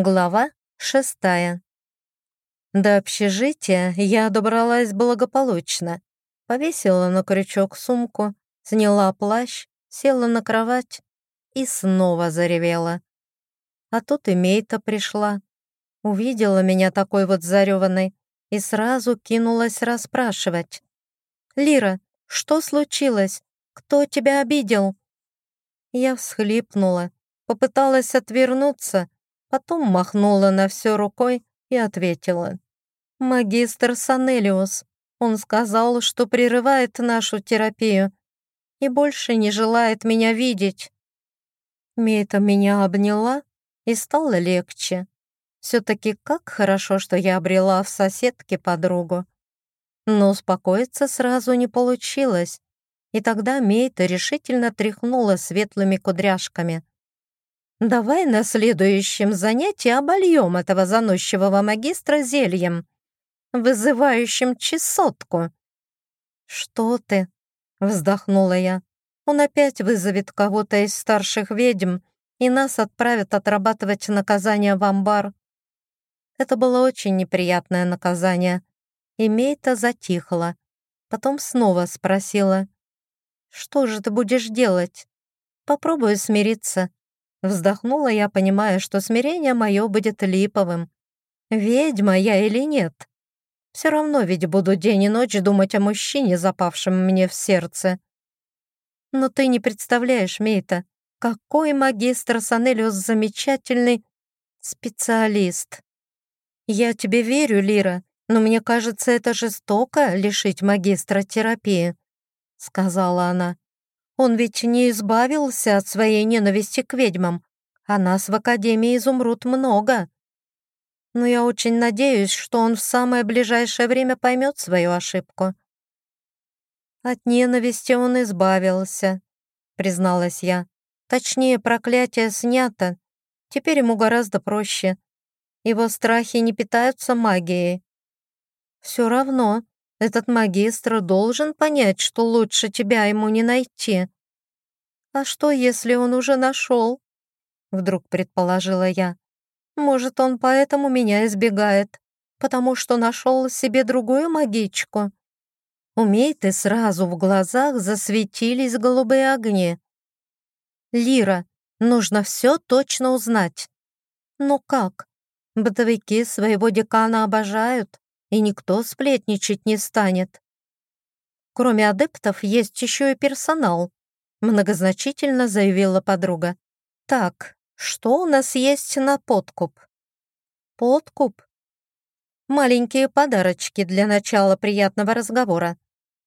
Глава шестая. До общежития я добралась благополучно. Повесила на крючок сумку, сняла плащ, села на кровать и снова заревела. А тут и Мейта пришла. Увидела меня такой вот зареванной и сразу кинулась расспрашивать. «Лира, что случилось? Кто тебя обидел?» Я всхлипнула, попыталась отвернуться, Потом махнула на все рукой и ответила. «Магистр Санелиус. Он сказал, что прерывает нашу терапию и больше не желает меня видеть». Мейта меня обняла, и стало легче. Все-таки как хорошо, что я обрела в соседке подругу. Но успокоиться сразу не получилось, и тогда Мейта решительно тряхнула светлыми кудряшками. Давай на следующем занятии обольем этого заносчивого магистра зельем, вызывающим чесотку. Что ты? Вздохнула я. Он опять вызовет кого-то из старших ведьм, и нас отправят отрабатывать наказание в амбар. Это было очень неприятное наказание. И Мейта затихла. Потом снова спросила. «Что же ты будешь делать?» «Попробую смириться. Вздохнула я, понимая, что смирение мое будет липовым. Ведьма я или нет? Все равно ведь буду день и ночь думать о мужчине, запавшем мне в сердце. Но ты не представляешь, Мейта, какой магистр Санелиус замечательный специалист. Я тебе верю, Лира, но мне кажется, это жестоко лишить магистра терапии, сказала она. Он ведь не избавился от своей ненависти к ведьмам, а нас в Академии Изумруд много. Но я очень надеюсь, что он в самое ближайшее время поймет свою ошибку. От ненависти он избавился, призналась я. Точнее, проклятие снято. Теперь ему гораздо проще. Его страхи не питаются магией. Все равно этот магистр должен понять, что лучше тебя ему не найти. А что, если он уже нашел? Вдруг предположила я. Может, он поэтому меня избегает, потому что нашел себе другую магичку. Умеет и сразу в глазах засветились голубые огни. Лира, нужно все точно узнать. Ну как? Бытовики своего декана обожают и никто сплетничать не станет. Кроме адептов есть еще и персонал, многозначительно заявила подруга. Так, что у нас есть на подкуп? Подкуп? Маленькие подарочки для начала приятного разговора.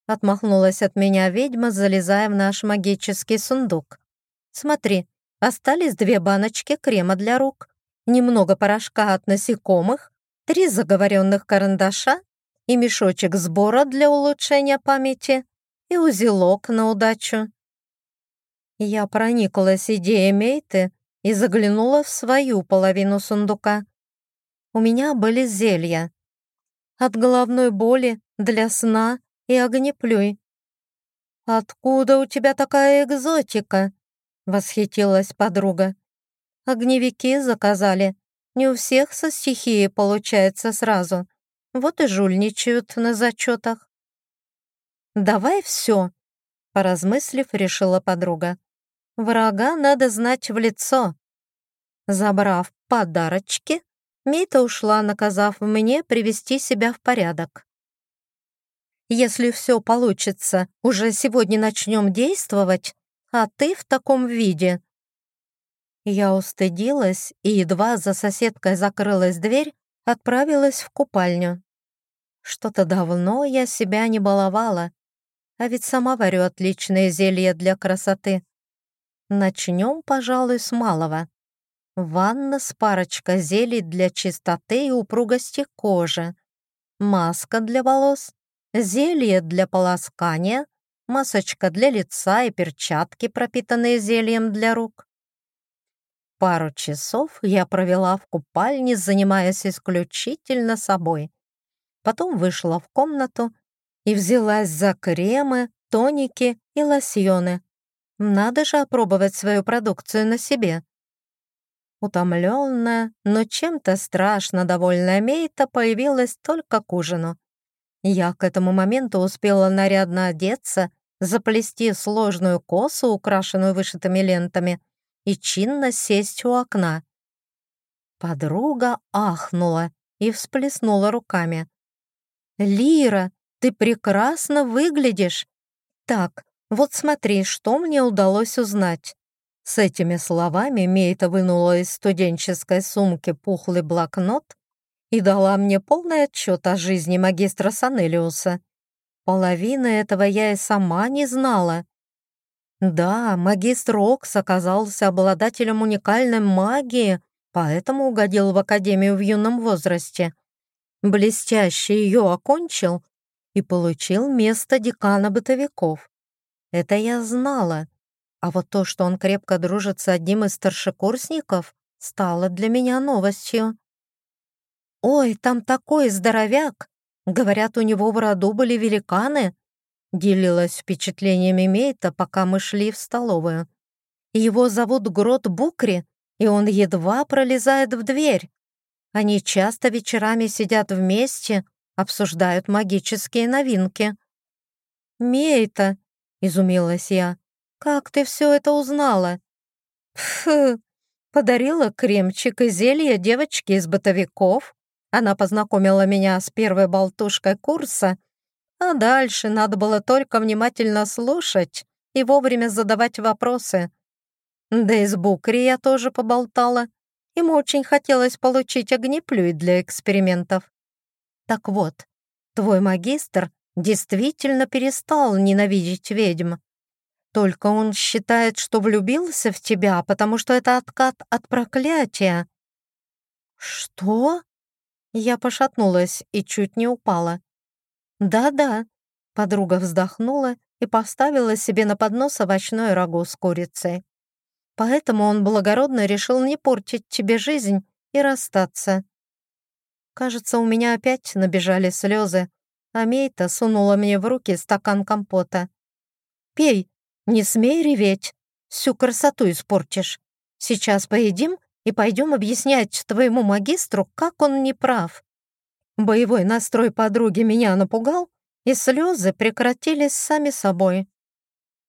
Отмахнулась от меня ведьма, залезая в наш магический сундук. Смотри, остались две баночки крема для рук, немного порошка от насекомых три заговоренных карандаша и мешочек сбора для улучшения памяти и узелок на удачу. Я прониклась идеей Мейты и заглянула в свою половину сундука. У меня были зелья. От головной боли, для сна и огнеплюй. «Откуда у тебя такая экзотика?» — восхитилась подруга. «Огневики заказали. Не у всех со стихией получается сразу. Вот и жульничают на зачетах. «Давай все», — поразмыслив, решила подруга. «Врага надо знать в лицо». Забрав подарочки, Мита ушла, наказав мне привести себя в порядок. «Если все получится, уже сегодня начнем действовать, а ты в таком виде», я устыдилась и, едва за соседкой закрылась дверь, отправилась в купальню. Что-то давно я себя не баловала, а ведь сама варю отличные зелья для красоты. Начнем, пожалуй, с малого. Ванна с парочкой зелий для чистоты и упругости кожи, маска для волос, зелье для полоскания, масочка для лица и перчатки, пропитанные зельем для рук. Пару часов я провела в купальне, занимаясь исключительно собой. Потом вышла в комнату и взялась за кремы, тоники и лосьоны. Надо же опробовать свою продукцию на себе. Утомленная, но чем-то страшно довольная Мейта появилась только к ужину. Я к этому моменту успела нарядно одеться, заплести сложную косу, украшенную вышитыми лентами, и чинно сесть у окна. Подруга ахнула и всплеснула руками. «Лира, ты прекрасно выглядишь! Так, вот смотри, что мне удалось узнать». С этими словами Мейта вынула из студенческой сумки пухлый блокнот и дала мне полный отчет о жизни магистра Санелиуса. Половины этого я и сама не знала. Да, магистр Окс оказался обладателем уникальной магии, поэтому угодил в академию в юном возрасте. Блестяще ее окончил и получил место декана бытовиков. Это я знала. А вот то, что он крепко дружит с одним из старшекурсников, стало для меня новостью. «Ой, там такой здоровяк! Говорят, у него в роду были великаны!» Делилась впечатлениями Мейта, пока мы шли в столовую. «Его зовут Грот Букри, и он едва пролезает в дверь. Они часто вечерами сидят вместе, обсуждают магические новинки». «Мейта!» — изумилась я. «Как ты все это узнала?» «Фу, подарила кремчик и зелье девочке из бытовиков. Она познакомила меня с первой болтушкой курса, а дальше надо было только внимательно слушать и вовремя задавать вопросы. Да и с Букри я тоже поболтала. Ему очень хотелось получить огнеплюй для экспериментов. Так вот, твой магистр действительно перестал ненавидеть ведьм. Только он считает, что влюбился в тебя, потому что это откат от проклятия». «Что?» Я пошатнулась и чуть не упала. «Да-да», — подруга вздохнула и поставила себе на поднос овощное рагу с курицей. «Поэтому он благородно решил не портить тебе жизнь и расстаться». Кажется, у меня опять набежали слезы, а Мейта сунула мне в руки стакан компота. «Пей, не смей реветь, всю красоту испортишь. Сейчас поедим и пойдем объяснять твоему магистру, как он не прав». Боевой настрой подруги меня напугал, и слезы прекратились сами собой.